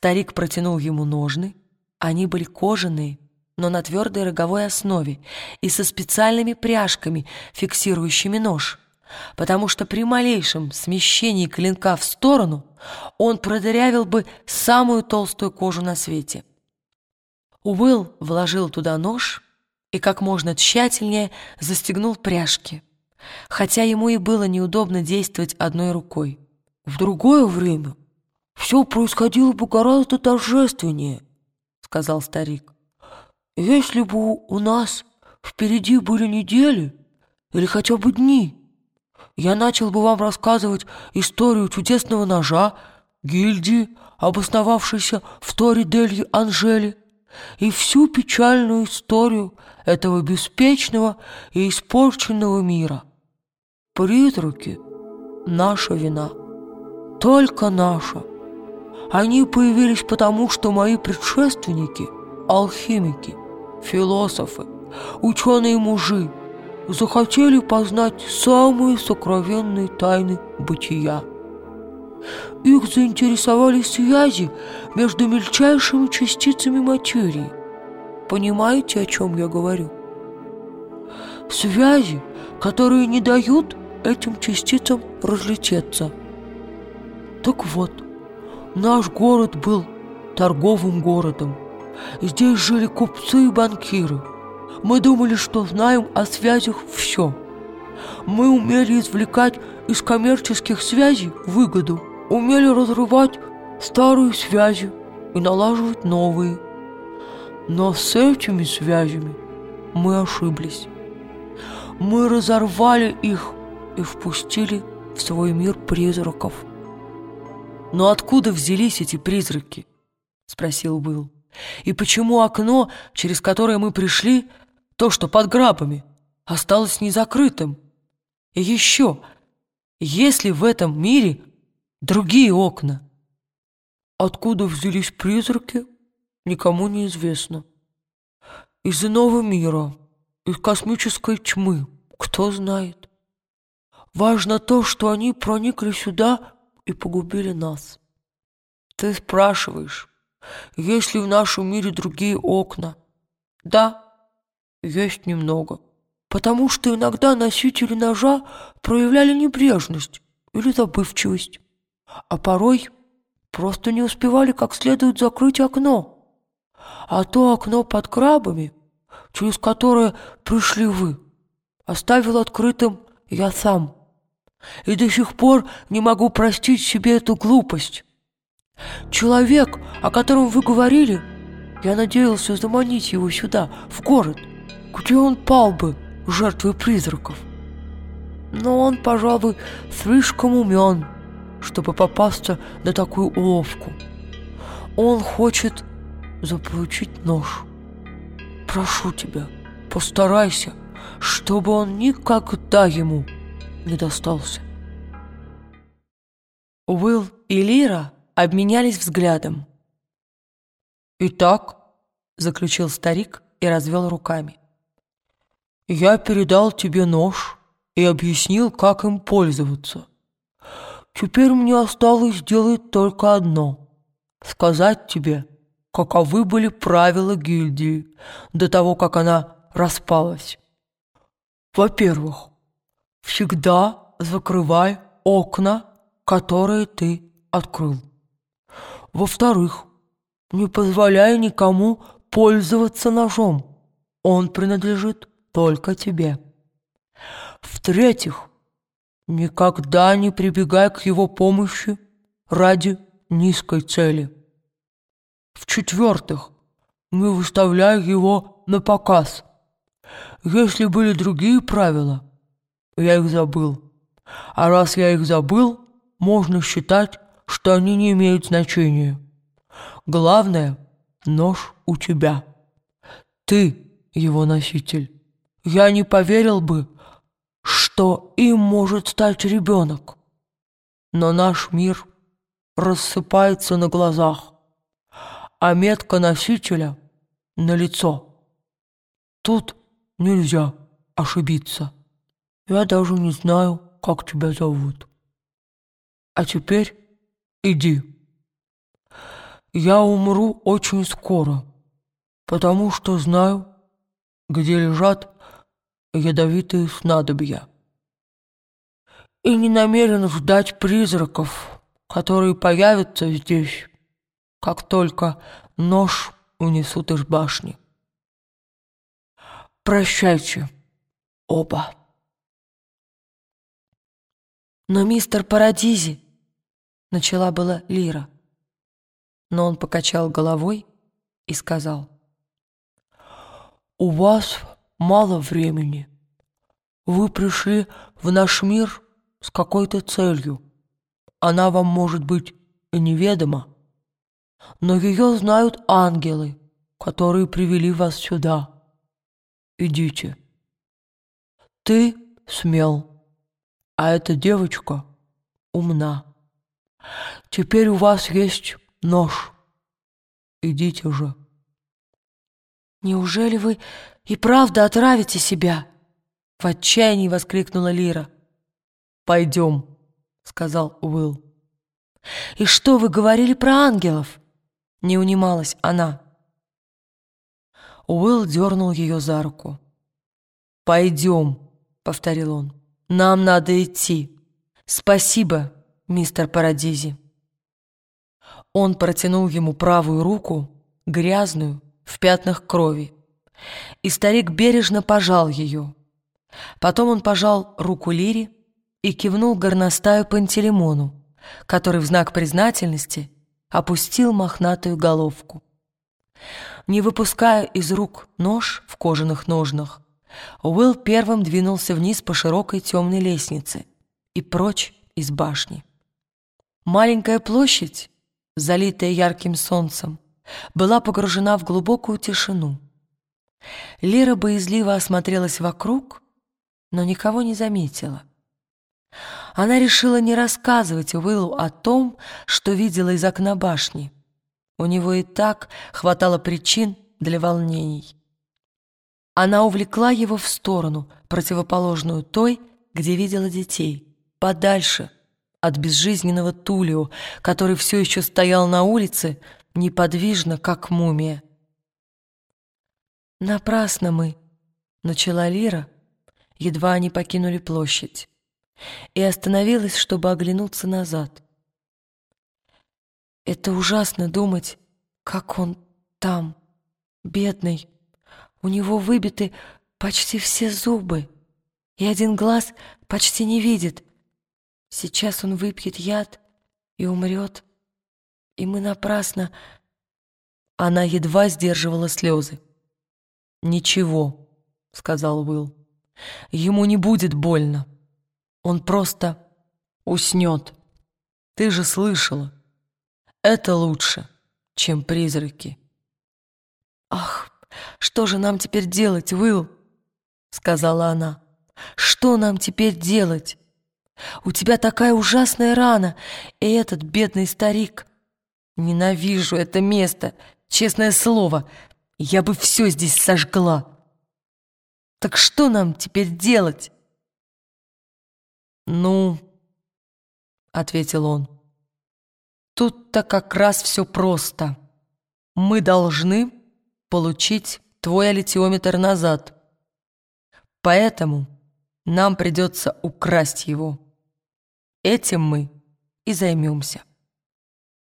Старик протянул ему ножны. Они были кожаные, но на твердой роговой основе и со специальными пряжками, фиксирующими нож, потому что при малейшем смещении клинка в сторону он продырявил бы самую толстую кожу на свете. Уилл вложил туда нож и как можно тщательнее застегнул пряжки, хотя ему и было неудобно действовать одной рукой. В другое время все происходило бы гораздо торжественнее, сказал старик. Если бы у нас впереди были недели или хотя бы дни, я начал бы вам рассказывать историю чудесного ножа, гильдии, обосновавшейся в Торе Дельи Анжели, и всю печальную историю этого беспечного и испорченного мира. Призраки — наша вина, только наша. Они появились потому, что мои предшественники — алхимики, философы, ученые-мужи — захотели познать самые сокровенные тайны бытия. Их заинтересовали связи между мельчайшими частицами материи. Понимаете, о чем я говорю? Связи, которые не дают этим частицам разлететься. Так вот, наш город был торговым городом. Здесь жили купцы и банкиры. Мы думали, что знаем о связях все. Мы умели извлекать из коммерческих связей выгоду – умели разрывать старые связи и налаживать новые. Но с этими связями мы ошиблись. Мы разорвали их и впустили в свой мир призраков. «Но откуда взялись эти призраки?» — спросил Уилл. «И почему окно, через которое мы пришли, то, что под грабами, осталось незакрытым? И еще, если в этом мире другие окна. Откуда взялись призраки, никому не известно. Из иного мира, из космической тьмы, кто знает. Важно то, что они проникли сюда и погубили нас. Ты спрашиваешь, есть ли в нашем мире другие окна? Да, есть немного. Потому что иногда носители ножа проявляли небрежность или забывчивость а порой просто не успевали как следует закрыть окно. А то окно под крабами, через которое пришли вы, оставил открытым я сам. И до сих пор не могу простить себе эту глупость. Человек, о котором вы говорили, я надеялся заманить его сюда, в город, где он пал бы жертвой призраков. Но он, пожалуй, слишком умен, чтобы попасться на такую уловку. Он хочет заполучить нож. Прошу тебя, постарайся, чтобы он никогда ему не достался. Уилл и Лира обменялись взглядом. «Итак», — заключил старик и развел руками, «я передал тебе нож и объяснил, как им пользоваться. Теперь мне осталось сделать только одно — сказать тебе, каковы были правила гильдии до того, как она распалась. Во-первых, всегда закрывай окна, которые ты открыл. Во-вторых, не позволяй никому пользоваться ножом. Он принадлежит только тебе. В-третьих, Никогда не прибегай к его помощи ради низкой цели. В-четвертых, не выставляй его на показ. Если были другие правила, я их забыл. А раз я их забыл, можно считать, что они не имеют значения. Главное, нож у тебя. Ты его носитель. Я не поверил бы, что им может стать ребенок. Но наш мир рассыпается на глазах, а метка носителя на лицо. Тут нельзя ошибиться. Я даже не знаю, как тебя зовут. А теперь иди. я умру очень скоро, потому что знаю, где лежат ядовитые снадобья. И не намерен ждать призраков, которые появятся здесь, как только нож унесут из башни. Прощайте, оба. Но мистер Парадизи, начала была Лира, но он покачал головой и сказал, «У вас мало времени. Вы пришли в наш мир с какой-то целью. Она вам может быть и неведома, но ее знают ангелы, которые привели вас сюда. Идите. Ты смел, а эта девочка умна. Теперь у вас есть нож. Идите же. «Неужели вы и правда отравите себя?» В отчаянии воскликнула Лира. «Пойдем», — сказал Уилл. «И что вы говорили про ангелов?» Не унималась она. Уилл дернул ее за руку. «Пойдем», — повторил он. «Нам надо идти. Спасибо, мистер Парадизи». Он протянул ему правую руку, грязную, в пятнах крови, и старик бережно пожал ее. Потом он пожал руку Лире и кивнул горностаю Пантелеймону, который в знак признательности опустил мохнатую головку. Не выпуская из рук нож в кожаных ножнах, Уилл первым двинулся вниз по широкой темной лестнице и прочь из башни. Маленькая площадь, залитая ярким солнцем, была погружена в глубокую тишину. Лера боязливо осмотрелась вокруг, но никого не заметила. Она решила не рассказывать Уиллу о том, что видела из окна башни. У него и так хватало причин для волнений. Она увлекла его в сторону, противоположную той, где видела детей, подальше от безжизненного Тулио, который все еще стоял на улице, неподвижно, как мумия. «Напрасно мы», — начала Лира, едва они покинули площадь, и остановилась, чтобы оглянуться назад. «Это ужасно думать, как он там, бедный. У него выбиты почти все зубы, и один глаз почти не видит. Сейчас он выпьет яд и умрет» и мы напрасно...» Она едва сдерживала слезы. «Ничего», — сказал Уилл. «Ему не будет больно. Он просто уснет. Ты же слышала. Это лучше, чем призраки». «Ах, что же нам теперь делать, Уилл?» — сказала она. «Что нам теперь делать? У тебя такая ужасная рана, и этот бедный старик...» Ненавижу это место, честное слово. Я бы все здесь сожгла. Так что нам теперь делать? Ну, ответил он, тут-то как раз все просто. Мы должны получить твой аллитиометр назад. Поэтому нам придется украсть его. Этим мы и займемся.